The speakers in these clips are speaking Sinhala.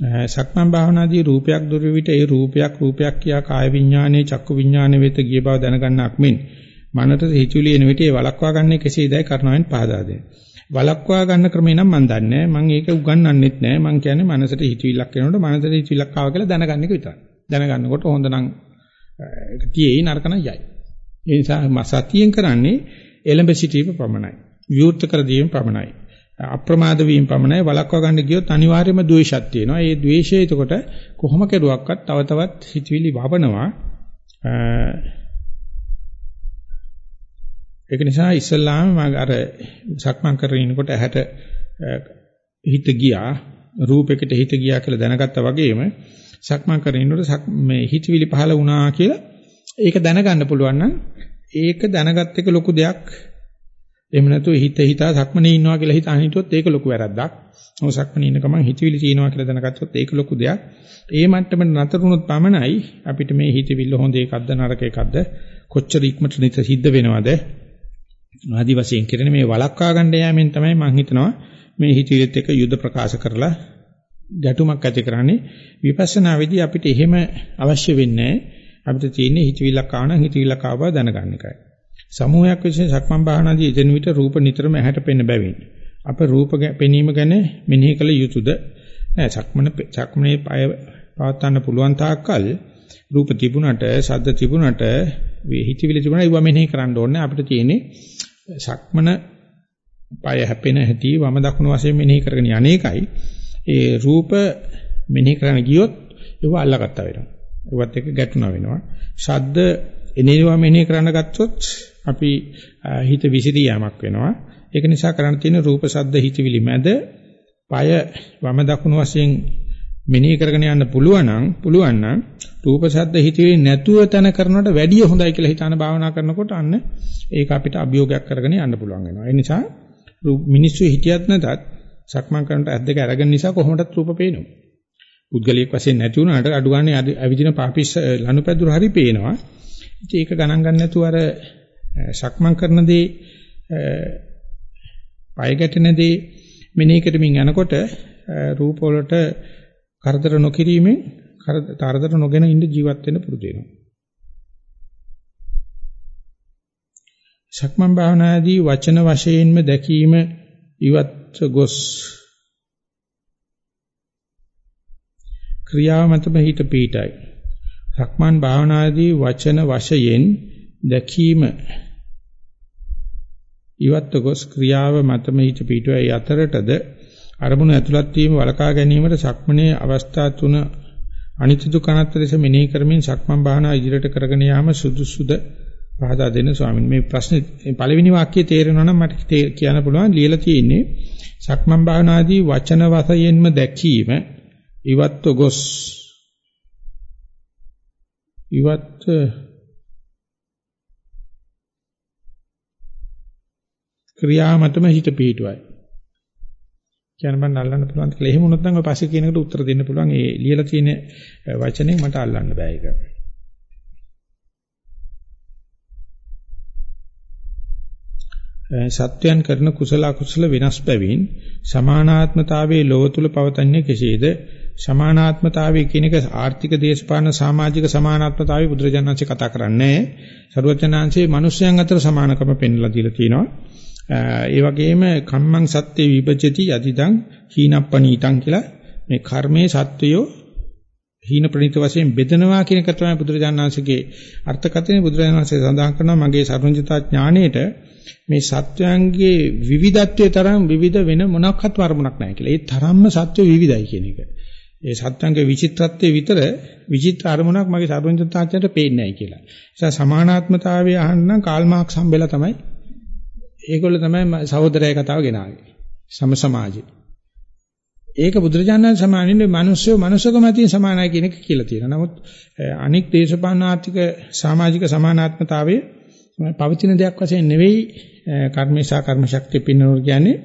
සක්මන් භාවනාදී රූපයක් දුර විට ඒ රූපයක් රූපයක් කියා කාය විඥානයේ චක්කු විඥානයේ වෙත ගිය බව දැනගන්නක් මෙන් මනට හිතුවිලි එන විට ඒ වලක්වා ගන්න කෙසේදයි කරුණාවෙන් පහදා දෙන්න. වලක්වා ගන්න ක්‍රමේ නම් මම දන්නේ නැහැ. මම ඒක උගන්වන්නෙත් නැහැ. මම කියන්නේ මනසට හිතවිල්ලක් එනකොට මනසට හිතවිල්ලක් ආවා කියලා දැනගන්න එක විතරයි. දැනගන්නකොට හොඳ නම් ඒක තියේයි නරක නම් යයි. ඒ නිසා සතියෙන් කරන්නේ එලඹ සිටීම පමණයි. විවෘත කර දීම පමණයි. අප්‍රමාද වීම පමණයි වලක්වා ගන්න ගියොත් අනිවාර්යයෙන්ම ද්වේෂයක් තියෙනවා. ඒ ද්වේෂය එතකොට කොහොම කෙරුවක්වත් තව තවත් හිතවිලි වවනවා. ඒක නිසා ඉස්සල්ලාම මම අර සක්මන් කරගෙන ඉනකොට ඇහැට හිත ගියා රූපයකට හිත ගියා කියලා දැනගත්තා වගේම සක්මන් කරගෙන ඉන්නකොට මේ හිතවිලි පහළ වුණා කියලා ඒක දැනගන්න පුළුවන් නම් ඒක දැනගත් එක ලොකු දෙයක් එහෙම නැතුව හිත හිතා සක්මනේ ඉන්නවා කියලා හිත අනිටොත් ඒක ලොකු වැරද්දක්. මොකද සක්මනේ ඉන්න ගමන් හිතවිලි තියෙනවා කියලා දැනගත්තොත් ඒක ලොකු දෙයක්. ඒ මට්ටමට නතර වුණොත් පමණයි අපිට මේ හිතවිල්ල හොඳ එකක්ද නරක එකක්ද කොච්චර ඉක්මනට නිත සිද්ධ වෙනවද ආදි වශයෙන් කරන මේ වලක්වා ගන්න යෑමෙන් තමයි මම හිතනවා මේ හිතවිලිත් එක්ක යුද ප්‍රකාශ කරලා ගැටුමක් ඇති කරන්නේ විපස්සනා වෙදී අපිට එහෙම අවශ්‍ය වෙන්නේ අපිට තියෙන්නේ හිතවිල්ලක් ආවනම් හිතවිල්ලක් ආව බව දැනගන්න එකයි. සමූහයක් විසින් සක්මන් භාවනාදී යෙදෙන විට රූප නිතරම ඇහැට පෙනෙන බැවින්. අප රූප පෙනීම ගැන මෙනෙහි කළ යුතුයද නෑ සක්මන සක්මනේ පය පවත්වන්න පුළුවන් තාක්කල් රූප තිබුණට ශබ්ද තිබුණට හිතවිලි තිබුණා ඒව මෙනෙහි කරන්න ඕනේ. අපිට තියෙන්නේ සක්මන පය හැපෙන හැටි වම දකුණු වශයෙන් මෙනෙහි කරගෙන යන්නේකයි ඒ රූප මෙනෙහි කරන්න ගියොත් ඒව අල්ලගත්තා වෙනවා. ඒවත් එක ගැටුණා වෙනවා. ශබ්ද එනේවා මෙනෙහි කරන්න ගත්තොත් අපි හිත විසිරී යamak වෙනවා. ඒක නිසා කරන්න තියෙන රූප ශබ්ද හිතවිලි මැද পায় වම දකුණු වශයෙන් මෙනෙහි කරගෙන යන්න පුළුවන් නම් පුළුවන් නම් රූප ශබ්ද හිතවිලි නැතුව තන කරනවට වැඩිය හොඳයි කියලා හිතාන භාවනා කරනකොට අන්න ඒක අපිට අභියෝගයක් කරගෙන යන්න පුළුවන් වෙනවා. ඒ නිසා මිනිස්සු හිතියත් නැතත් සක්මන් කරනට ඇස් දෙක අරගෙන නිසා කොහොමදත් රූප පේනවා. පුද්ගලික වශයෙන් නැති වුණාට අඩු ගන්න අවිදින පාපිස් ලනුපැදුර හරි පේනවා. ඉතින් ඒක ගණන් ගන්න නැතුව අර සක්මන් කරන දේ පය ගැටෙන දේ මෙනෙහි කරමින් යනකොට රූප වලට කරදර නොකිරීමෙන් කරදර නොගෙන ඉඳ ජීවත් වෙන්න පුරුදු වෙනවා. සක්මන් භාවනාදී වචන වශයෙන්ම දැකීම ඉවත් ගොස් ක්‍රියාව මතම හිත පීඨයි. සක්මන් භාවනාදී වචන වශයෙන් දැකීම ඉවත්ව ගොස් ක්‍රියාව මතම හිත පිටුවයි අතරටද අරමුණු ඇතුළත් වීම වලකා ගැනීමට සක්මනේ අවස්ථා තුන අනිත්‍ය දුකනත් ලෙස මෙනෙහි කරමින් සක්මන් භාවනා ඉදිරියට කරගෙන යාම සුදුසුද? පහදා දෙන්න ස්වාමීන් මේ ප්‍රශ්නේ පළවෙනි වාක්‍යයේ තේරෙනවා නම් මට කියන්න පුළුවන්. ලියලා තියෙන්නේ සක්මන් භාවනාදී වචන වශයෙන්ම දැකීම ඉවත්ව ගොස්. ඉවත් ක්‍රියා මතම හිත පිහිටුවයි. කියන බන්න අල්ලන්න පුළුවන් කියලා. එහෙම වුණොත් නම් ඔය පස්සේ කියන එකට උත්තර දෙන්න පුළුවන්. ඒ ලියලා තියෙන වචනෙන් මට අල්ලන්න බෑ ඒක. සත්‍යයන් කරන කුසල අකුසල වෙනස් බැවින් සමානාත්මතාවයේ ලෝව තුල පවතන්නේ කෙසේද සමානාත්මතාවය කියන එක ආර්ථික දේශපාලන සමාජික සමානාත්මතාවය බුදුරජාණන්සේ කතා කරන්නේ සරුවචනාංශයේ මිනිස්යන් අතර සමානකම පෙන්වලා දීලා තියෙනවා ඒ වගේම කම්මං සත්‍ය විභජති යදිදං හීනප්පනීතං කියලා මේ කර්මයේ සත්වයෝ හීන ප්‍රණීත වශයෙන් බෙදනවා කියන එක තමයි බුදුරජාණන්සේගේ අර්ථකථනය බුදුරජාණන්සේ සඳහන් කරනවා මගේ සර්වඥතා ඥාණයට මේ සත්වයන්ගේ විවිධත්වයේ තරම් විවිධ වෙන මොනක්වත් වරමුණක් නැහැ කියලා. ඒ තරම්ම සත්ව විවිධයි කියන එක. ඒ සත්‍යංගේ විචිත්‍රත්වයේ විතර විචිත්‍ර අරමුණක් මගේ සර්වඥතාඥයට පේන්නේ නැහැ කියලා. ඒ නිසා සමානාත්මතාවය අහන්න කාල් මාක්ස් හම්බෙලා තමයි ඒගොල්ල තමයි සහෝදරය කතාව ගෙනාවේ. සම සමාජේ. ඒක බුදුරජාණන් සමානින්නේ මිනිස්සු මනුස්සකම තියෙන සමානයි කියන එක කියලා තියෙනවා. නමුත් අනික් දේශපාලන ආර්ථික සමාජික සමානාත්මතාවයේ පවතින දෙයක් වශයෙන් නෙවෙයි කර්මේශා කර්ම ශක්තිය පින්නෝර කියන්නේ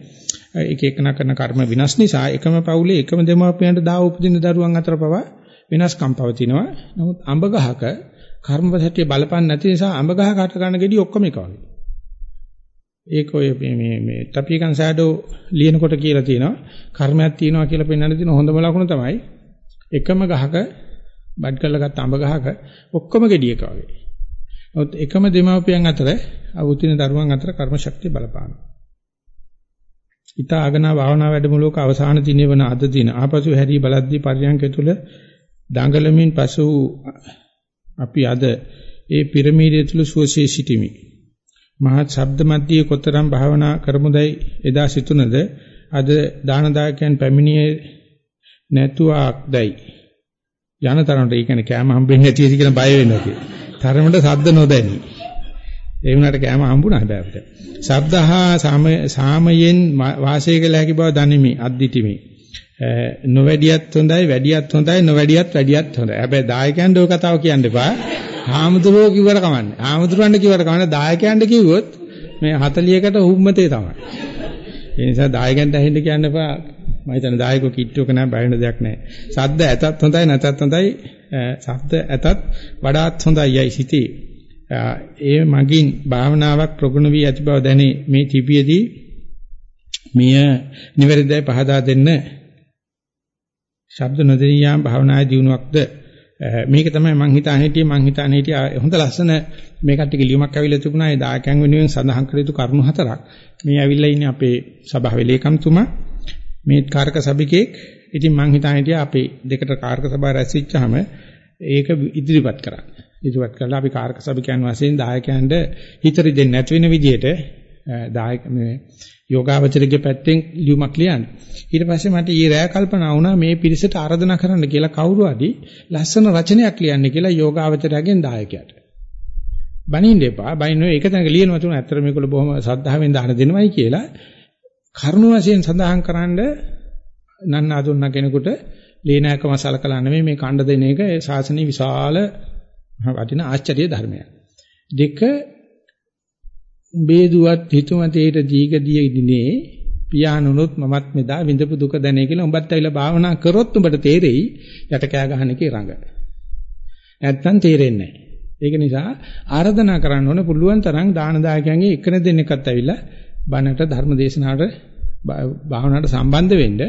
එක එකන කරන කර්ම විනාශ නිසා එකම පවුලේ එකම දෙමාපියන්ට දාව උපදින දරුවන් අතර පවා විනාශකම් පවතිනවා. නමුත් අඹ ගහක කර්මපසටිය බලපන්නේ නැති නිසා අඹ ගහ කට ගන්න ගෙඩි ඔක්කොම එක වගේ. ඒක ඔය මේ මේ ටපිකන් සෑඩෝ ලියනකොට කියලා තියෙනවා කර්මයක් තියෙනවා කියලා පෙන්වන්න තියෙන හොඳම ලකුණ තමයි එකම ගහක බඩ් කරලා ගත්ත අඹ ගහක ඔක්කොම gediයක වගේ. නමුත් එකම දෙමාපියන් අතර අවුතින දරුවන් අතර කර්ම ශක්තිය බලපානවා. ඊට ආගනා භාවනා වැඩමුළුවක අවසාන දිනේ වන අද දින ආපසු හැරී බලද්දී පරියන්ක තුල දඟලමින් පසු අපි අද ඒ පිරමීඩය තුල සුවසේ සිටිමි. මහත් ශබ්ද මැදියේ කොතරම් භාවනා කරමුදයි එදා සිතුනද අද දානදායකයන් පැමිණියේ නැතුවක්දයි යන තරමට ඒ කියන්නේ කෑම හම්බෙන්නේ නැති වෙයි කියලා බය වෙනවා කිය. තරමට ශබ්ද නොදැනි. ඒ වුණාට කෑම හම්බුණා හැබැයි අපිට. ශබ්දහා සාමයෙන් වාසය කළ හැකි බව දනිමි අද්දිටිමි. නොවැඩියත් හොඳයි වැඩියත් හොඳයි නොවැඩියත් වැඩියත් හොඳයි. හැබැයි දායකයන්ට ඔය කතාව කියන්න එපා. හාමුදුරුවෝ කිව්වට කමන්නේ. හාමුදුරුවන්ට කිව්වට කමන්නේ දායකයන්ට කිව්වොත් මේ 40කට හුම්මතේ තමයි. ඒ නිසා දායකයන්ට ඇහෙන්න කියන්න එපා. මම හිතන්නේ දායකෝ කිට්ටුවක නෑ බය වෙන දෙයක් නෑ. සද්ද ඇතත් හොඳයි නැතත් හොඳයි. සද්ද ඇතත් වඩාත් හොඳයි යයි සිටී. ඒ මගින් භාවනාවක් ප්‍රගුණ වී ඇති බව දැනේ මේ තිබියදී මෙය නිවැරදිව පහදා දෙන්න ශබ්ද නොදෙනියාම භාවනායේ දිනුවක්ද Eh, මේක තමයි මං හිතාන හිටියේ. මං හිතාන හිටියේ හොඳ ලස්සන මේ කට්ටියක ලියුමක් ඇවිල්ලා තිබුණා. ඒ දායකයන් වෙනුවෙන් සඳහන් කළ යුතු කරුණු හතරක්. මේ ඇවිල්ලා ඉන්නේ අපේ සභාවේ ලේකම්තුමා මේ කාර්ක සභිකෙක් ඉතින් මං හිතාන හිටියා අපේ දෙකට කාර්ක සභාව රැස්විච්චාම ඒක ඉදිරිපත් කරා ඉදිරිපත් කරලා අපි කාර්ක සභිකයන් වශයෙන් දායකයන්ට හිතරි දෙන්නේ නැති වෙන විදිහට දායක මේ යෝගාවචරයේ පැත්තෙන් ලියුමක් ලියන්න. ඊට පස්සේ මට ඊ රෑ කල්පනා වුණා මේ පිරිසට ආරාධනා කරන්න කියලා කවුරු හරි ලස්සන රචනයක් ලියන්න කියලා යෝගාවචරයෙන් දායකයාට. බනින්න එපා. බනින්න ඒක තැනක ලියනවා තුන ඇත්තට මේගොල්ලෝ බොහොම සද්ධාවෙන් දාන දෙනවයි කියලා කරුණ වශයෙන් සඳහන් කරන්න නන්නා දුන්න කෙනෙකුට ලේනායකම සලකලා නෙමෙයි මේ කණ්ඩ දෙන එක ශාසනීය විශාල වටින ආශ්චර්ය ධර්මයක්. දෙක බේදුවත් හිතුමතේට දීගදිය ඉදිනේ පියාණුනොත් මමත් මෙදා විඳපු දුක දැනේ කියලා උඹත් ඇවිල්ලා භාවනා කරොත් උඹට තේරෙයි යට කෑ ගහන එකේ රඟ. නැත්තම් තේරෙන්නේ නැහැ. ඒක නිසා ආරාධනා කරන්න ඕනේ පුළුවන් තරම් දාන දායකයන්ගේ එකන දෙන්නෙක්වත් ඇවිල්ලා බණට ධර්ම දේශනාවට භාවනාවට සම්බන්ධ වෙන්න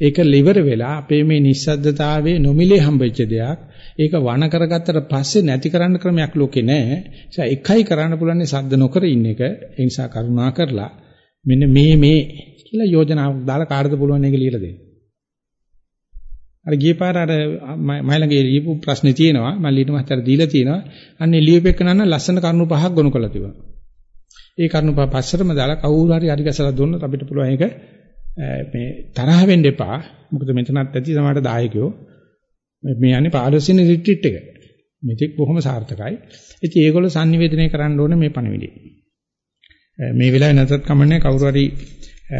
ඒක liver වෙලා අපේ මේ නිස්සද්දතාවයේ නොමිලේ හම්බෙච්ච දෙයක් ඒක වණ කරගත්තට පස්සේ නැති කරන්න ක්‍රමයක් ලෝකේ නැහැ. ඒ එකයි කරන්න පුළුවන් සද්ද නොකර ඉන්න එක. ඒ නිසා කරුණා කරලා මෙන්න මේ මේ කියලා යෝජනාවක් දාලා කාටද පුළුවන් එක ලියලා දෙන්න. අර ගිය පාර අර මයිලගේ ලියපු ප්‍රශ්නේ තියෙනවා. මම ඊට මහතර දීලා තියෙනවා. අන්නේ ලියුපෙකනන ලස්සන කරුණු පහක් ගොනු කරලා තිබුණා. ඒ කරුණු පහ පස්සටම දාලා කවුරු හරි හරි ගැසලා දුන්නොත් අපිට පුළුවන් ඒක මේ තරහ වෙන්න එපා. මොකද මෙතනත් ඇති සමහරට දායකයෝ මේ යන්නේ 15 වෙනි රිට්‍රීට් එක. මෙතෙක් බොහොම සාර්ථකයි. ඉතින් ඒගොල්ලෝ sannivedanaya කරන්න ඕනේ මේ පණිවිඩය. මේ වෙලාවේ නැතත් කමන්නේ කවුරු හරි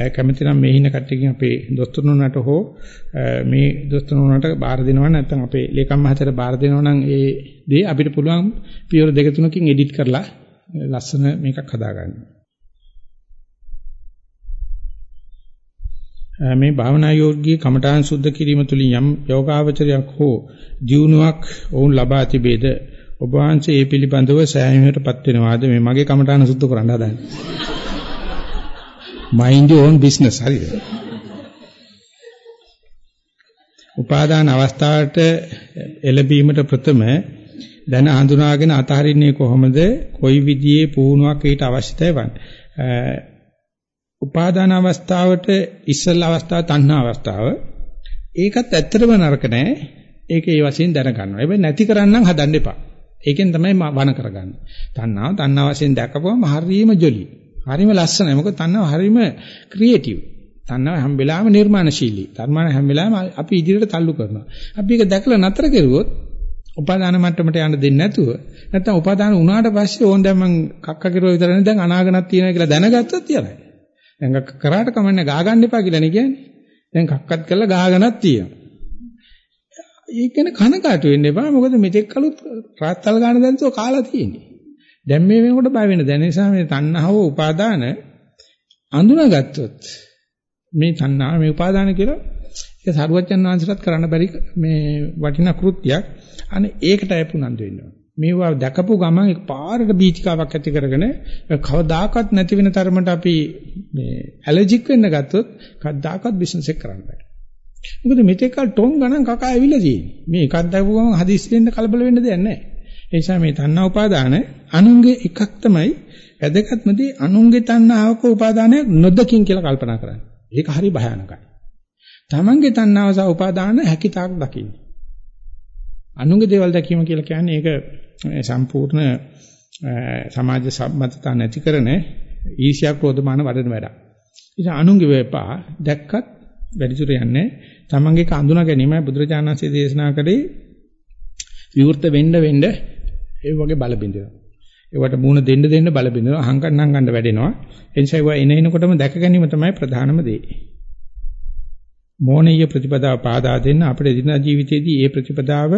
කැමති නම් මේ ඉන්න කට්ටියකින් අපේ දොස්තරුණුන්ට හෝ මේ දොස්තරුණුන්ට බාර දෙනවා නැත්නම් අපේ ලේකම් මහත්තයට බාර දෙනවා නම් ඒ දේ අපිට පුළුවන් පියවර දෙක තුනකින් එඩිට් කරලා ලස්සන මේකක් හදාගන්න. මේ භාවනා යෝගී කමඨාන් සුද්ධ කිරීම තුලින් යම් යෝගාවචරයක් හෝ ජීවුණාවක් වුන් ලබා තිබේද? ඔබ වහන්සේ ඒ පිළිබඳව සෑහීමකටපත් වෙනවාද? මේ මගේ කමඨාන සුද්ධ කරන්න හදන්නේ. Mind your own business හරිද? උපාදාන අවස්ථාවට එළඹීමට ප්‍රථම දැන හඳුනාගෙන අතහරින්නේ කොහොමද? කොයි විදියෙ පුහුණුවක් ඊට අවශ්‍යයි වන්නේ? උපාදාන අවස්ථාවට ඉස්සල් අවස්ථාව තණ්හා අවස්ථාව. ඒකත් ඇත්තටම නරක නෑ. ඒක ඒ වශයෙන් දැනගන්නවා. හැබැයි නැති කරන්නම් හදන්න එපා. ඒකෙන් තමයි වණ කරගන්නේ. තණ්හාව තණ්හා වශයෙන් දැකපුවම හරීම ජොලි. හරීම ලස්සනයි. මොකද තණ්හාව හරීම ක්‍රියේටිව් තණ්හාව හැම වෙලාවෙම නිර්මාණශීලී. තණ්හාව හැම වෙලාවෙම අපි ඉදිරියට තල්ලු කරනවා. අපි ඒක දැකලා නතර කරුවොත් උපාදාන මට්ටමට යන්න දෙන්නේ නැතුව නැත්තම් උපාදාන වුණාට පස්සේ ඕන් දැන් මං කක්ක කිරුවා විතරනේ. දැන් අනාගතයක් තියෙනවා කියලා දැනගත්තොත් ඉවරයි දැන් කරාට කමන්නේ ගා ගන්න එපා කියලා නේ කියන්නේ. දැන් කක්කත් කරලා ගාගෙනක් තියෙනවා. ඒක ගැන කනකාට වෙන්න එපා. මොකද මෙතෙක් කලුත් රාත්තල් ගන්න දැන්තෝ කාලා තියෙන්නේ. දැන් මේ වෙනකොට බය වෙන. දැන් නිසා මේ තණ්හාව උපාදාන අඳුනගත්තොත් මේ තණ්හා මේ උපාදාන කියලා ඒක සරුවච්චන් වහන්සේටත් කරන්න බැරි මේ වටිනා කෘත්‍යයක්. අනේ ඒකට අපුණන්ද වෙනවා. මේවා දැකපු ගමන් පාරට බීචිකාවක් ඇති කරගෙන කවදාකවත් නැති වෙන තරමට අපි මේ ඇලර්ජික් වෙන්න ගත්තොත් කවදාකවත් බිස්නස් එක කරන්න බෑ. මොකද මෙතෙක් කල ටොන් ගණන් කකා ඇවිල්ලා තියෙන්නේ. මේ එකක් දැකපු ගමන් හදිස්සි වෙන්න කලබල වෙන්න දෙයක් නැහැ. ඒ නිසා මේ තණ්හා උපාදාන අනුන්ගේ එකක් තමයි වැදගත්ම දේ අනුන්ගේ තණ්හාවක උපාදානයක් නොදකින් කියලා කල්පනා කරන්නේ. ඒක හරි භයානකයි. තමන්ගේ තණ්හාව සහ උපාදාන හැකිතාක් දකින්න. අනුන්ගේ දේවල් දැකීම කියලා කියන්නේ ඒක සම්පූර්ණ සමාජ සම්මතතා නැති කරන ඊර්ෂ්‍යා ක්‍රෝධමාන වඩන වැඩක්. ඉතින් අනුන්ගේ වෙපා දැක්කත් වැඩිදුර යන්නේ තමන්ගේ කඳුනා ගැනීමයි බුදුරජාණන්සේ දේශනා කරේ විවෘත වෙන්න වෙන්න ඒ වගේ බල බින්දෙනවා. ඒවට මූණ දෙන්න දෙන්න බල බින්දෙනවා අහංකන් හංගන්න වැඩෙනවා. එනිසා ඒවා එන එනකොටම දැක ගැනීම තමයි ප්‍රධානම දේ. මෝනීය ප්‍රතිපදාව පාදා දෙන්න අපේ දිනදා ජීවිතයේදී මේ ප්‍රතිපදාව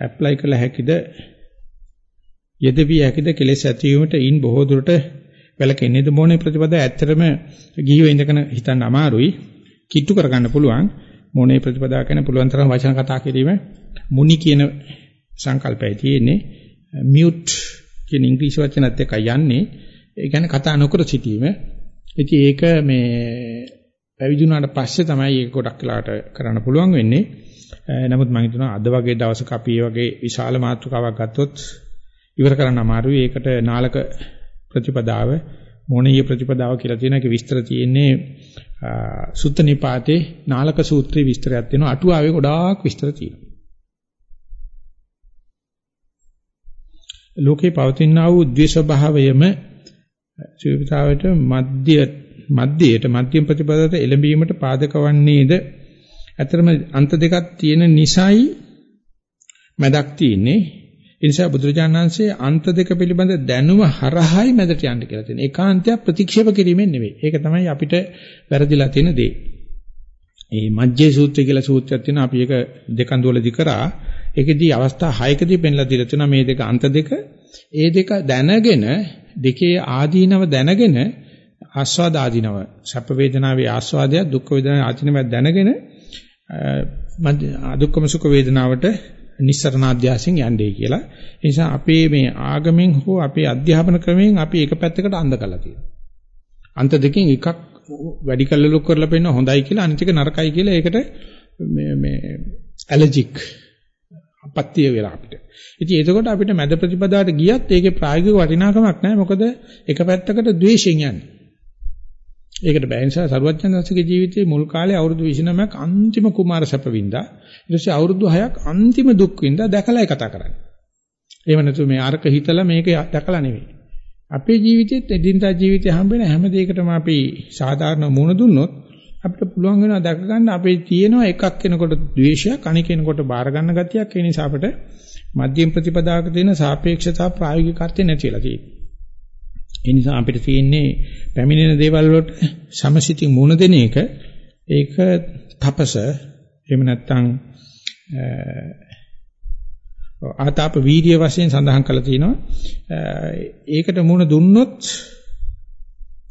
ඇප්ලයි කළ හැකිද යෙදවිය හැකිද කෙලෙස් ඇතිවීමට ඉන් බොහෝ දුරට වැළකෙන්නේද මොනේ ප්‍රතිපදාව ඇත්තටම ගිහිව ඉඳගෙන හිතන්න අමාරුයි. කිට්ටු කරගන්න පුළුවන්. මොනේ ප්‍රතිපදාව කියන පුළුවන් තරම් වචන කතා කිරීම මුනි කියන සංකල්පය තියෙන්නේ. මියුට් කියන ඉංග්‍රීසි වචනත් එක්ක යන්නේ. ඒ කියන්නේ කතා නොකර සිටීම. ඉතින් ඒක මේ පැවිදි වුණාට පස්සේ තමයි ඒක ගොඩක් වෙලාට කරන්න පුළුවන් වෙන්නේ. නමුත් මම හිතනවා අද වගේ දවසක අපි මේ වගේ විශාල මාතෘකාවක් ගත්තොත් ඉවර කරන්න අමාරුයි. ඒකට නාලක ප්‍රතිපදාව මොණීය ප්‍රතිපදාව කියලා තියෙන එක විස්තර තියෙන්නේ සුත්ත නිපාතේ නාලක සූත්‍රයේ විස්තරයක් තියෙනවා. අටුවාවේ ගොඩාක් විස්තර තියෙනවා. ලෝකේ පවතිනා වූ ද්වේෂ භාවයම ජීවිතාවට මධ්‍ය මධ්‍යයට මධ්‍යම ප්‍රතිපදාවට එළඹීමට පාදක වන්නේද ඇතරම අන්ත දෙකක් තියෙන නිසයි මැදක් තියෙන්නේ ඒ නිසා බුදුරජාණන් වහන්සේ අන්ත දෙක පිළිබඳ දැනුම හරහායි මැදට යන්න කියලා තියෙනවා. ඒකාන්තය ප්‍රතික්ෂේප කිරීමෙන් නෙවෙයි. ඒක තමයි අපිට වැරදිලා තියෙන දේ. මේ මජ්ජේ සූත්‍රය කියලා සූත්‍රයක් තියෙනවා. අපි ඒක දෙකන්දුවලදී කරා. ඒකෙදී අවස්ථා 6කදී පෙන්ලා දීලා තියෙනවා මේ දෙක අන්ත දෙක. ඒ දෙක දැනගෙන දෙකේ ආදීනව දැනගෙන ආස්වාද ආදීනව සැප වේදනාවේ ආස්වාදය දුක් වේදනාවේ ආදීනව දැනගෙන දුක්ඛම සුඛ වේදනාවට නිස්සරණාධ්‍යාසයෙන් යන්නේ කියලා. ඒ නිසා අපේ මේ ආගමෙන් හෝ අපේ අධ්‍යාපන ක්‍රමයෙන් අපි එක පැත්තකට අන්ධ කරලා තියෙනවා. අන්ත දෙකෙන් එකක් වැඩි කල්ලලුක් කරලා පෙන්නන හොඳයි කියලා අනිත් එක නරකයි කියලා ඒකට මේ මේ ඇලර්ජික් අපත්‍ය වෙලා අපිට. ඉතින් එතකොට අපිට මැද ප්‍රතිපදාවට ගියත් ඒකේ ප්‍රායෝගික වටිනාකමක් නැහැ. මොකද එක පැත්තකට ද්වේෂයෙන් යන්නේ. ඒකට බෑ නිසා සරුවච්චන්දස්සගේ ජීවිතයේ මුල් කාලේ අවුරුදු 29ක් අන්තිම කුමාර සැප වින්දා. ඊට පස්සේ අවුරුදු 6ක් අන්තිම දුක් වින්දා දැකලායි කතා කරන්නේ. එහෙම නැතු මේ අරක හිතලා මේක දැකලා නෙවෙයි. අපේ ජීවිතෙත් එදිනදා ජීවිතේ හම්බෙන හැම දෙයකටම අපි සාධාරණ මුණ දුන්නොත් අපිට පුළුවන් වෙනවා දැක ගන්න අපේ තියෙනවා එකක් කෙනකොට ද්වේෂයක් අනික කෙනකොට බාර ගන්න ගතියක් ඒ නිසා අපිට මධ්‍යම ප්‍රතිපදාවක තියෙන සාපේක්ෂතා ප්‍රායෝගිකත්වය නැතිලා තියෙනවා. ඒ නිසා අපිට තියෙන්නේ පැමිණෙන දේවල් වලට සමසිතින් මුණ දෙන එක ඒක තපස එහෙම නැත්නම් ආතාප වීර්ය වශයෙන් සඳහන් කරලා තිනවා ඒකට මුණ දුන්නොත්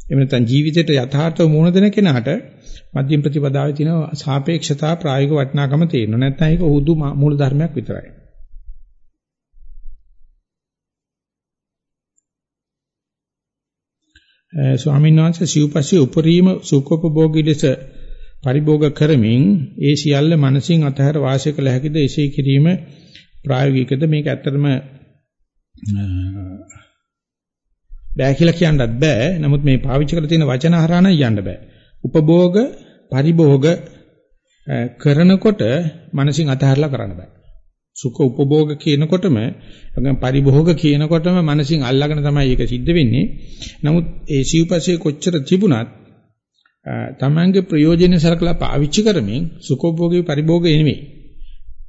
එහෙම නැත්නම් ජීවිතයට යථාර්ථව මුණ දෙන කෙනාට මධ්‍යම ප්‍රතිපදාවේ තියෙන සාපේක්ෂතා ප්‍රායෝගික වටිනාකම තියෙනවා. නැත්නම් ඒක උදු මූල ධර්මයක් විතරයි. ස්වාමීන් වහන්සේ සිව්පස්සේ උපරිම සුඛෝපභෝගී ලෙස පරිභෝග කරමින් ඒ සියල්ල මනසින් අතහැර වාසය කළ හැකිද? එසේ කිරීම ප්‍රායෝගිකද? මේක ඇත්තටම බෑ කියලා කියන්නත් බෑ. නමුත් මේ පාවිච්චි කරලා තියෙන වචන හරහා නම් යන්න බෑ. උපභෝග පරිභෝග කරනකොට මනසින් අතහැරලා කරන්න බෑ. සුඛ උපභෝග කියනකොටම නැත්නම් පරිභෝග කියනකොටම මනසින් අල්ලාගෙන තමයි ඒක සිද්ධ වෙන්නේ. නමුත් ඒ සිව්පස්සේ කොච්චර තිබුණත් තමන්ගේ ප්‍රයෝජන සලකලා පාවිච්චි කරමින් සුඛෝපභෝගී පරිභෝගය නෙමෙයි.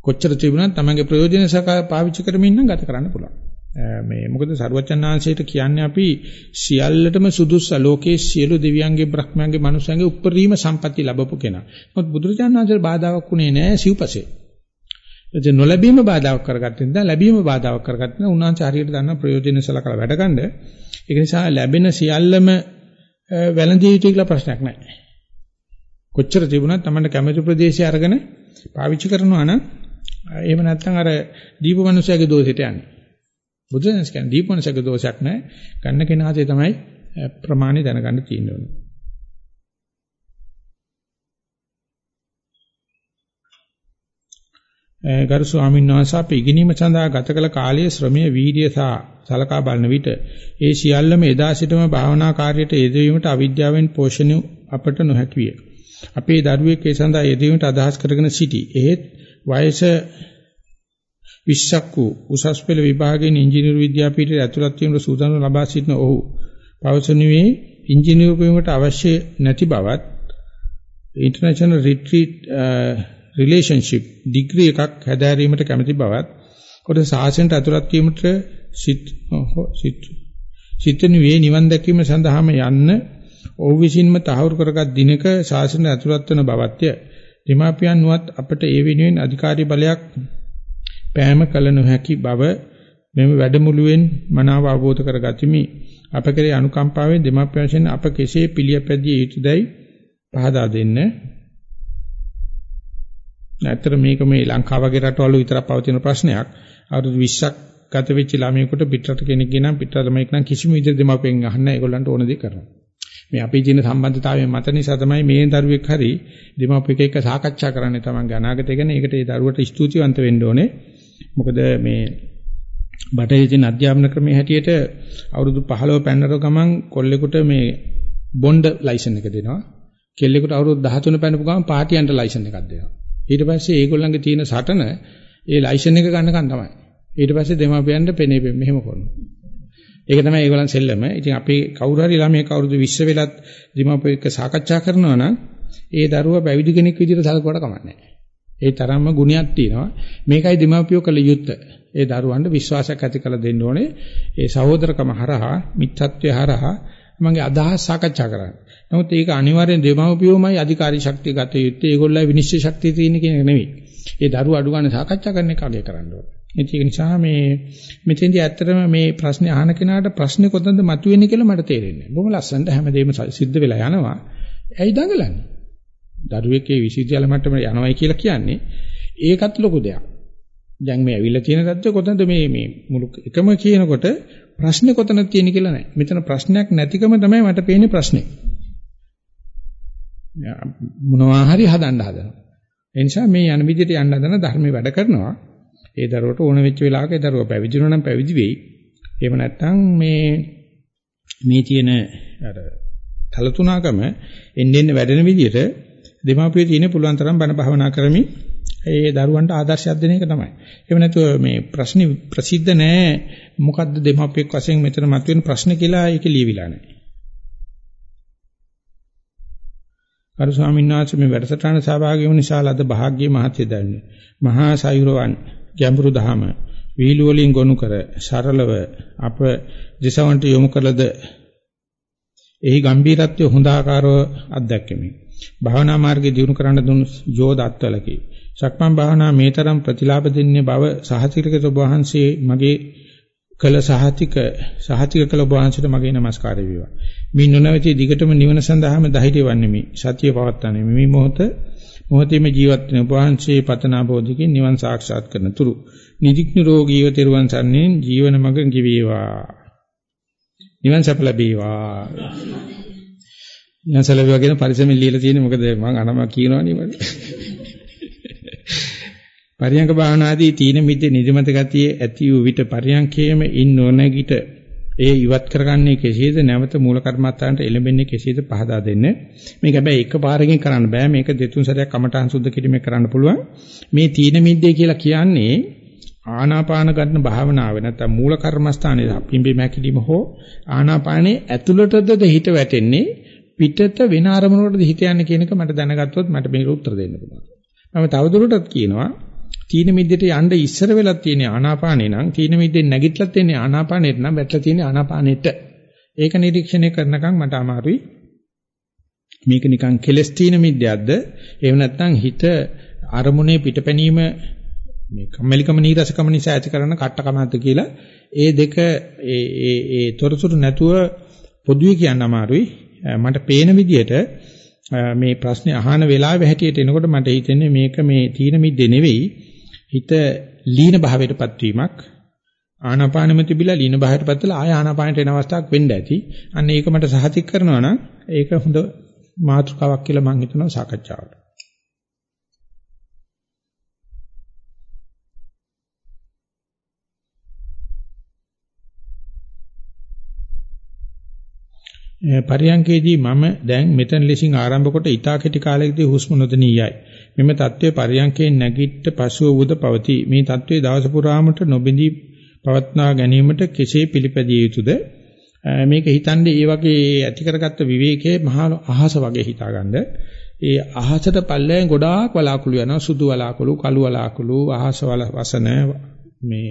කොච්චර තිබුණත් තමන්ගේ ප්‍රයෝජන සලකලා පාවිච්චි කරමින් නම් ගත කරන්න පුළුවන්. මේ මොකද සරුවචනාංශයට කියන්නේ අපි සියල්ලටම සුදුස්ස ලෝකයේ සියලු දෙවියන්ගේ බ්‍රහ්මයන්ගේ මනුස්සයන්ගේ උප්පරීම සම්පatti ලැබපු කෙනා. නමුත් බුදුරජාණන්සේ බාධාවක් උනේ නැහැ සිව්පසේ. ඒ නොලැබීම බාධාවක් කරගත්තේ නැත්නම් ලැබීම බාධාවක් කරගත්තේ නැත්නම් උන්වහන්සේ හරියට දන්න ප්‍රයෝජන සලකලා වැඩගන්න. ඒක නිසා ලැබෙන සියල්ලම වැළඳිය යුතුයි කියලා ප්‍රශ්නයක් නැහැ. කොච්චර තිබුණත් Tamanට කැමති ප්‍රදේශය අරගෙන පාවිච්චි කරනවා නම් එහෙම නැත්නම් අර දීපු මිනිසයාගේ දෝෂෙට යන්නේ. බුදුදහම කියන්නේ දීපු මිනිසයාගේ දෝෂයක් නැහැ. ගන්න කෙනාසේ තමයි ප්‍රමාණය දැනගන්න තියෙන්නේ. ගරු ස්වාමීන් වහන්සේ අප ඉගෙනීම සඳහා ගත කළ කාලයේ ශ්‍රමයේ වීර්ය සහ සලකා බලන විට ඒ සියල්ලම එදා සිටම භාවනා කාර්යයට යෙදවීමට අවිද්‍යාවෙන් පෝෂණය අපට නොහැකි විය. අපේ දරුවෙක් ඒ සඳහා යෙදවීමට අදහස් කරගෙන සිටි. එහෙත් වයස 20ක් වූ උසස් පෙළ විභාගයෙන් ඉංජිනේරු විද්‍යාපීඨයට ඇතුළත් වීමට සූදානම් ලබා සිටින ඔහු පවසනුවේ ඉංජිනේරු වීමට අවශ්‍ය නැති බවත් ඉන්ටර්නැෂනල් රිට්‍රීට් රිලේෂන්ෂිප් ඩිග්‍රී එකක් හැදෑරීමට කැමැති බවත් කොට සාසනයට ඇතුළත් වීමට සිත් සිත් සිතනුවේ නිවන් දැකීම සඳහාම යන්න ඔහු විසින්ම තහවුරු කරගත් දිනක ශාසනය ඇතුළත් වන බවත්ය. දෙමාපියන් වත් අපට ඒ වෙනුවෙන් අධිකාරී බලයක් පෑම කළ නොහැකි බව මෙම වැඩමුළුවෙන් මනාව අවබෝධ කරගතිමි. අප කෙරේ අනුකම්පාවෙන් දෙමාපියන් අප කෙසේ පිළියපැදිය යුතුදයි පහදා දෙන්න. නැත්තර මේක මේ ලංකාව වගේ රටවල විතරක් පවතින ප්‍රශ්නයක්. අවුරුදු 20ක් ගත වෙච්ච ළමයෙකුට පිටරට කෙනෙක් ගෙනම් පිටරට ළමයෙක් නම් කිසිම විදිහට දෙමාපියන් අහන්නේ ඒගොල්ලන්ට ඕන දේ කරනවා. මේ අපේ තියෙන සම්බන්ධතාවය මත නිසා තමයි මේ දරුවෙක් හරි දෙමාපියෙක් එක්ක සාකච්ඡා කරන්නේ තමන්ගේ අනාගතය ගැන. ඒකට ඒ දරුවට ස්තුතිවන්ත වෙන්න ඕනේ. මොකද මේ බටහිර තියෙන අධ්‍යාපන ක්‍රමයේ හැටියට අවුරුදු 15 පැනනර ගමන් කොල්ලෙකුට මේ බොන්ඩ් ලයිසන් එක දෙනවා. කෙල්ලෙකුට අවුරුදු 13 පැනපු ගමන් පාටියන්ට ලයිසන් එකක් දෙනවා. ඊට පස්සේ ඒගොල්ලන්ගේ තියෙන සටන ඒ ලයිසන් එක ගන්නකන් තමයි. ඊට පස්සේ දෙමාපියන්ට පෙනේ මෙහෙම කරනවා. ඒක තමයි ඒගොල්ලන් සෙල්ලම. ඉතින් අපි කවුරු හරි ළමයි කවුරුද විශ්ව වෙලත් දීමාපෝ එක්ක සාකච්ඡා කරනවා නම් ඒ දරුවා පැවිදි කෙනෙක් විදිහට සලකුවට කමන්නේ ඒ තරම්ම ගුණයක් තියෙනවා. මේකයි දීමාපියෝ කළ යුත්තේ. ඒ දරුවන්ට විශ්වාසයක් ඇති කරලා දෙන්න ඕනේ. ඒ සහෝදරකම හරහා, මිත්‍රත්වය හරහා මගේ අදහස් සාකච්ඡා කරන්න. නමුත් ඒක අනිවාර්යෙන් දෙමාපියෝමයි අධිකාරී ශක්තිය ගත යුත්තේ. ඒගොල්ලෝ විනිශ්චය ශක්තිය තියෙන කෙනෙක් නෙවෙයි. ඒ දරුවා අඩු ගන්න සාකච්ඡා කරන එක අගය කරන්න ඕනේ. ඒක නිසා මේ මෙතෙන්දී ඇත්තටම මේ ප්‍රශ්නේ අහන කෙනාට ප්‍රශ්නේ කොතනද මතුවෙන්නේ කියලා මට තේරෙන්නේ නැහැ. බොහොම ලස්සනට හැමදේම සිද්ධ වෙලා යනවා. ඇයි දඟලන්නේ? දරුවෙක් ඒ විශ්වවිද්‍යාල මට්ටමේ යනවයි කියලා කියන්නේ ඒකත් ලොකු දෙයක්. දැන් මේ ඇවිල්ලා තියෙන தත්ත්වය කොතනද මේ මේ මුළු එකම කියනකොට ප්‍රශ්නේ කොතනද තියෙන්නේ කියලා නැහැ. මෙතන ප්‍රශ්නයක් නැතිකම තමයි මට පේන්නේ ප්‍රශ්නේ. මොනවා හරි හදන්න හදනවා. ඒ නිසා මේ යන විදිහට යන්න හදන ධර්මයේ වැඩ කරනවා. ඒ දරුවට ඕන වෙච්ච වෙලාවක ඒ දරුවා පැවිදිුණා නම් පැවිදි වෙයි. එහෙම නැත්නම් මේ මේ තියෙන අර තලතුණකම එන්න එන්න වැඩෙන විදිහට දෙමාපියෝ තියෙන පුළුවන් තරම් බණ භාවනා කරමින් ඒ දරුවන්ට ආදර්ශයක් දෙන එක තමයි. එහෙම නැතුව මේ ප්‍රශ්නේ ප්‍රසිද්ධ නෑ මොකද්ද දෙමාපියෙක් වශයෙන් මෙතන මතුවෙන ප්‍රශ්න කියලා ඒක ලියවිලා නෑ. අර ස්වාමීන් වහන්සේ මේ වැඩසටහන සහභාගී වුණ නිසා ලද භාග්‍ය මහත්ය දැන්නේ. මහා සයුරවන් ගැඹුරු දහම වීලු වලින් ගොනු කර සරලව අප දිසවන්ට යොමු කළද එහි ගැඹීරත්වය හොඳ ආකාරව අත්දැකෙමි. භාවනා මාර්ගයේ දියුණු කරන්න දුන් යෝධ අත්වලකි. සක්මන් භාවනා මේතරම් ප්‍රතිලාභ දෙන්නේ බව සහතිකක ඔබ වහන්සේ මගේ කළ සහතික සහතික කළ ඔබ වහන්සේට මගේ নমස්කාරය වේවා. මේ නොනවති දිගටම නිවන සඳහාම ධෛර්ය වන්නේ සතිය පවත්තන්නේ මේ මොහොත මොහොතේම ජීවත් වෙන වහන්සේ පතනා බෝධිකින් නිවන් සාක්ෂාත් කරන තුරු. නිදික් නිරෝගීව තෙරුවන් සරණින් ජීවන මඟ ගිවේවා නිවන් සප ලැබේවා. නිවන් සලබේවා කියන පරිසමෙන් ලියලා තියෙන්නේ මොකද? මම අනම කියනවනේ මම පරියංග භාවනාදී තීන මිද්ද නිදිමත ගතිය ඇති වූ විට පරියංකයේම ඉන් නොනැගිට ඒ ඉවත් කරගන්නේ කෙසේද නැවත මූල කර්මත්තාන්ට එළඹෙන්නේ කෙසේද පහදා දෙන්න. මේක හැබැයි එකපාරකින් කරන්න බෑ. මේක දෙතුන් සැරයක් කමඨාන් සුද්ධ කිරීමේ කරන්න පුළුවන්. මේ තීන මිද්දේ කියලා කියන්නේ ආනාපාන ගන්න භාවනාව නැත්නම් මූල කර්මස්ථානයේ පිම්බි මැකිලිම හෝ ආනාපානයේ ඇතුළටද හිත වැටෙන්නේ පිටත වෙන අරමුණකටද හිත යන්නේ කියන එක මට දැනගත්තොත් මට මේකට උත්තර දෙන්න පුළුවන්. මම තවදුරටත් කියනවා තීන මිද්දේට යන්න ඉස්සර වෙලා තියෙන ආනාපානේ නම් තීන මිද්දෙන් නැගිටලා තියෙන ආනාපානෙට නම් වැටලා තියෙන ආනාපානෙට. ඒක නිරීක්ෂණය කරනකම් මට අමාරුයි. මේක නිකන් කෙලස් තීන මිද්දයක්ද? එහෙම නැත්නම් හිත අරමුණේ පිටපැනීම මේ කම්මැලිකම නීරසකම නිසා ඇති කරන කට්ටකමක්ද කියලා ඒ දෙක ඒ ඒ ඒ තොරතුරු නැතුව පොදුවේ කියන්න අමාරුයි. මට පේන විදිහට මේ ප්‍රශ්නේ අහන වෙලාවෙ හැටියට එනකොට මට හිතෙන්නේ මේක මේ තීන මිද්දේ නෙවෙයි හිත ලීන භාවයටපත් වීමක් ආනාපානෙම තිබිලා ලීන භාවයටපත් වෙලා ආය ආනාපානට එන අවස්ථාවක් වෙන්න ඇති. අන්න ඒක මට සහතික කරනවා නම් ඒක හොඳ මාතෘකාවක් කියලා මම හිතනවා සාකච්ඡාවට. පරියංකේදී මම දැන් මෙතන ලෙසින් ආරම්භ කොට ඊටා කෙටි කාලයකදී හුස්ම නොදෙනියයි. මෙම தત્ත්වය පරියංකයෙන් නැගිට පසුව වුද පවති. මේ தત્ත්වය දවස පුරාමට නොබිඳී පවත්නා ගැනීමට කෙසේ පිළිපැදිය යුතුද? මේක හිතන්නේ ඒ වගේ ඇති කරගත්ත විවේකයේ මහා අහස වගේ හිතාගන්න. ඒ අහසට පල්ලෙන් ගොඩාක් වලාකුළු යනවා. සුදු වලාකුළු, කළු වලාකුළු, අහස වසන මේ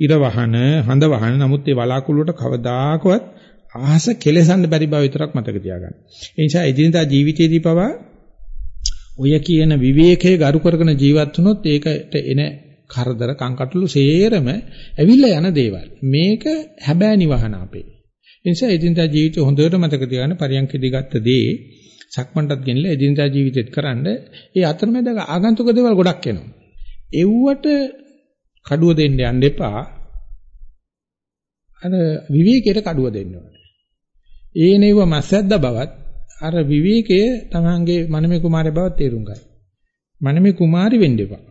ඉර වහන, හඳ වහන. නමුත් ඒ වලාකුළුට කවදාකවත් අහස කෙලසන්න බැරි බව විතරක් මතක තියාගන්න. ඒ නිසා එදිනදා ජීවිතයේදී පවා ඔය කියන විවේකයේ ගරු කරගෙන ජීවත් වුණොත් ඒකට එන කරදර කංකටොළු සේරම ඇවිල්ලා යන දේවල්. මේක හැබෑ නිවහන අපේ. ඒ නිසා එදිනදා ජීවිතේ හොඳට මතක තියාගන්න පරියන්කෙදි ගත්ත දේ සක්මන්ටත් ගෙනලා එදිනදා ජීවිතෙත් කරන්න ඒ අතරමැද ආගන්තුක දේවල් ගොඩක් එනවා. එව්වට කඩුව දෙන්න යන්න එපා. අර විවේකයට කඩුව දෙන්න ඕනේ. ඒ නෙව මස්සද්ද බවත් අර විවේකයේ තමංගේ මනමේ කුමාරය බවත් තේරුම් ගන්න. මනමේ කුමාරි වෙන්න එපා.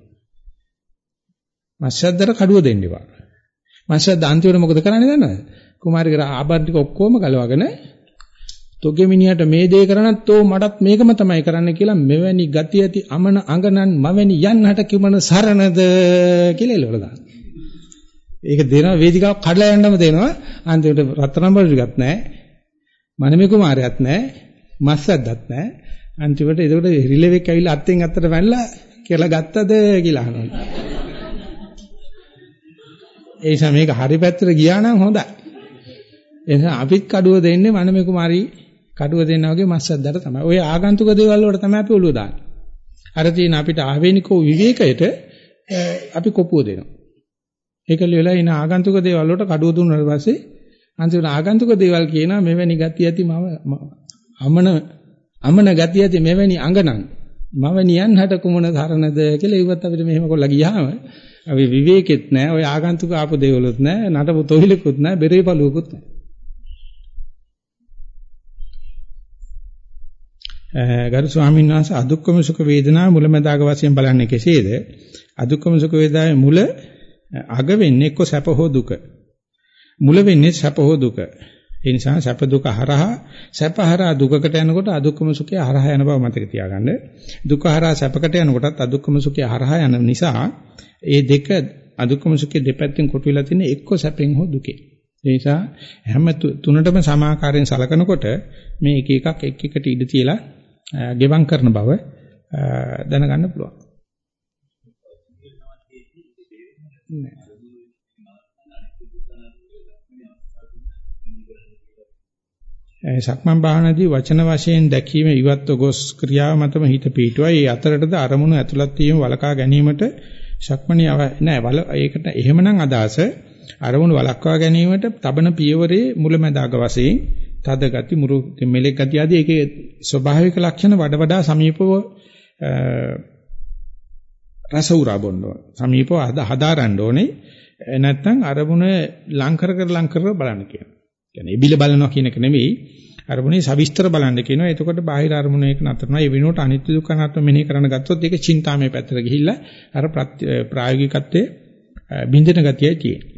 මස්සද්දට කඩුව දෙන්න එපා. මස්සද්ද අන්තිමට මොකද කරන්නේ දන්නවද? කුමාරිගේ ආභරණ ටික ඔක්කොම ගලවගෙන තොගේ මිනිහට මේ දේ කරනත් ඕ මටත් මේකම තමයි කරන්න කියලා මෙවැනි ගති ඇති අමන අඟනන් මවැනි යන්නට කිමන සරණද කියලා එළවල දාන. ඒක දෙනවා වේදිකාව කඩලා යන්නම දෙනවා. අන්තිමට රත්තරන් බඩු ටිකක් නැහැ. මනමේ කුමාරයත් නැහැ. මස්සද්දත් නැහැ. අන්තිමට ඒකට රිලෙවෙක් ඇවිල්ලා අත්ෙන් අත්තට වැන්නලා කියලා ගත්තද කියලා අහනවා. ඒ නිසා මේක හරි පැත්තට ගියා නම් හොඳයි. ඒ නිසා අපිත් කඩුව දෙන්නේ මනමේ කුමාරී කඩුව දෙන්නා වගේ මස්සද්දට තමයි. ওই ආගන්තුක දේවල් වලට තමයි අපි ඔළුව දාන්නේ. අර තියෙන අපිට ආවේනිකෝ විවේකයට අපි කොපුව දෙනවා. ඒක ලියලා ඉන ආගන්තුක දේවල් වලට කඩුව දුන්නාට පස්සේ අන්තිමට ආගන්තුක දේවල් කියනවා මෙවැනි ගතිය ඇති මම අමන අමන ගතිය ඇති මෙවැනි අඟනන් මම නියන්හට කුමන තරණද කියලා ඉවත් අපිට මෙහෙම කොල්ලා ගියාම අපි විවේකෙත් නැහැ ඔය ආගන්තුක ආපු දේවලුත් නැහැ නටපු තොහිලකුත් නැහැ බෙරේ පළුවකුත් නැහැ ගරු ස්වාමීන් වහන්සේ අදුක්කම සුඛ වේදනා මුලැමැදාග වශයෙන් බලන්නේ කෙසේද? අදුක්කම සුඛ වේදනාවේ මුල අග වෙන්නේ එක්ක සැප හෝ දුක. මුල වෙන්නේ සැප හෝ දුක. ඒ නිසා සැප දුක හරහා සැප හරහා දුකකට යනකොට අදුක්කම සුඛය හරහා යන බව මතක තියාගන්න. දුක හරහා සැපකට යනකොටත් අදුක්කම සුඛය හරහා යන නිසා ඒ දෙක අදුක්කම සුඛය දෙපැත්තෙන් කොටු වෙලා තියෙන එක්ක සැපෙන් හෝ දුකෙන්. ඒ නිසා හැම තුනටම සමාකාරයෙන් සලකනකොට මේ එක එකක් එක් එකට ඉඳ තියලා ගෙවම් කරන බව දැනගන්න පුළුවන්. සක්මන් භාවනාදී වචන වශයෙන් දැකීම ඉවත්ව ගොස් ක්‍රියාව මතම හිත පීටුවා. ඒ අතරටද අරමුණු ඇතුළත් වීම වලකා ගැනීමට සක්මණේ නෑ වල ඒකට එහෙමනම් අදහස අරමුණු වලක්වා ගැනීමට තබන පියවරේ මුලැමැදාග වශයෙන් තද ගති මුරු මෙලෙක් ගති ආදී ඒකේ ස්වභාවික ලක්ෂණ වඩ වඩා සමීපව රස උරා බොන්න සමීපව හදාරන්න ඕනේ නැත්නම් අරමුණ ලං කර කර ලං කර බලන්න කියනවා. කියන්නේ ඉබිල බලනවා කියන එක නෙවෙයි අරමුණේ සවිස්තර බලන්න කියනවා. එතකොට බාහිර අරමුණ එක නතරනවා. ඒ වෙනුවට අනිත්‍ය දුක්ඛ අනාත්ම මෙනෙහි කරන්න ගත්තොත් ඒක චින්තාමය පැත්තට ගිහිල්ලා අර ප්‍රායෝගිකත්වයේ බින්දින ගතියයි තියෙන්නේ.